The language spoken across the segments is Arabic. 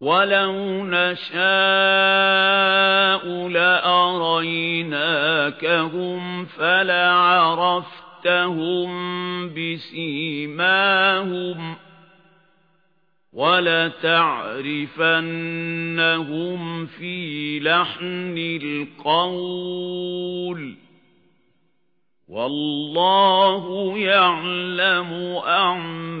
وَلَوْ نَشَاءُ لَأَرَيْنَاكَهُمْ فَلَعَرَفْتَهُم بِسِيمَاهُمْ وَلَتَعْرِفَنَّهُمْ فِي لَحْنِ الْقَوْلِ وَاللَّهُ يَعْلَمُ أَعْمَالَكُمْ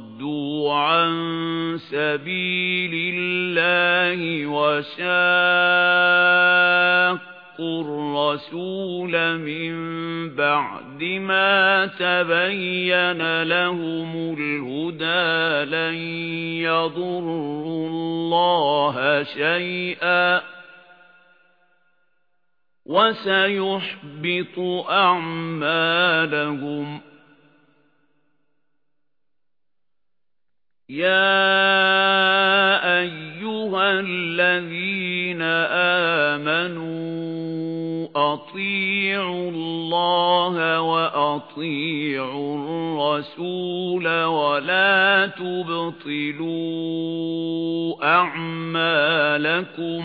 عَن سَبِيلِ اللَّهِ وَشَاقُّوا الرَّسُولَ مِن بَعْدِ مَا تَبَيَّنَ لَهُمُ الْهُدَى لَن يَضُرُّوا اللَّهَ شَيْئًا وَسَيُحْبِطُ أَعْمَالَهُمْ يَا أَيُّهَا الَّذِينَ آمَنُوا أَطِيعُوا اللَّهَ وَأَطِيعُوا الرَّسُولَ وَلَا تُبْطِلُوا أَعْمَالَكُمْ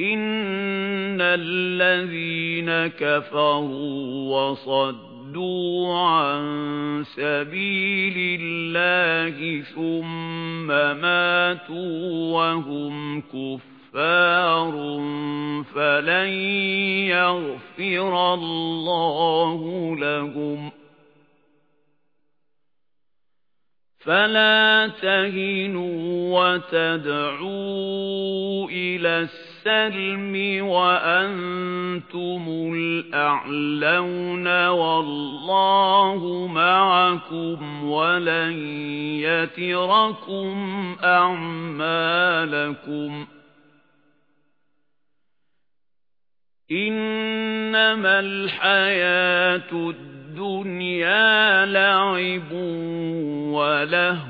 إِنَّ الَّذِينَ كَفَرُوا وَصَدُّوا عَن سَبِيلِ اللَّهِ ثُمَّ مَاتُوا وَهُمْ كُفَّارٌ فَلَن يَغْفِرَ اللَّهُ لَهُمْ فَلَا تَهِنُوا وَتَدْعُوا إِلَى السَّلْمِ وَأَنْتُمُ الْأَعْلَوْنَ وَاللَّهُ مَعَكُمْ وَلَن يَتِرَكُمْ أَعْمَالَكُمْ إِنَّمَا الْحَيَاةُ الدُّنْيَا لَعِبٌ وَلَهْوٌ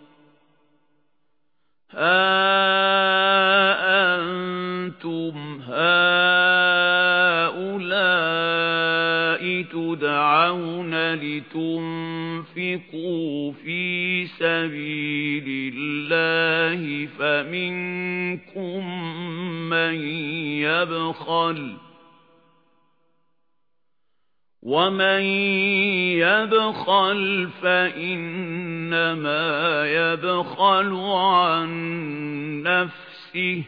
هَا أَنْتُمْ هَؤُلَاءِ تُدْعَوْنَ لِتُنْفِقُوا فِي سَبِيلِ اللَّهِ فَمِنكُم مَّن يَبْخَلُ وَمَن يَبْخَلْ فَإِنَّمَا يَبْخَلُ عَن نَّفْسِهِ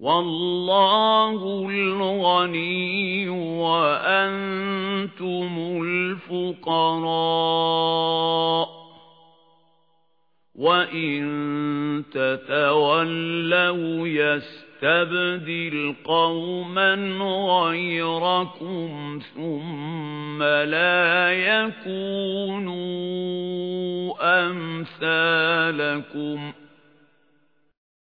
وَاللَّهُ الْغَنِيُّ وَأَنتُمُ الْفُقَرَاءُ وَإِن تَتَوَلَّوْا يَسْتَبْدِلْ يَسْتَبْدِلْ قَوْمًا غَيْرَكُمْ ثُمَّ لَا يَكُونُوا أَمْثَالَكُمْ.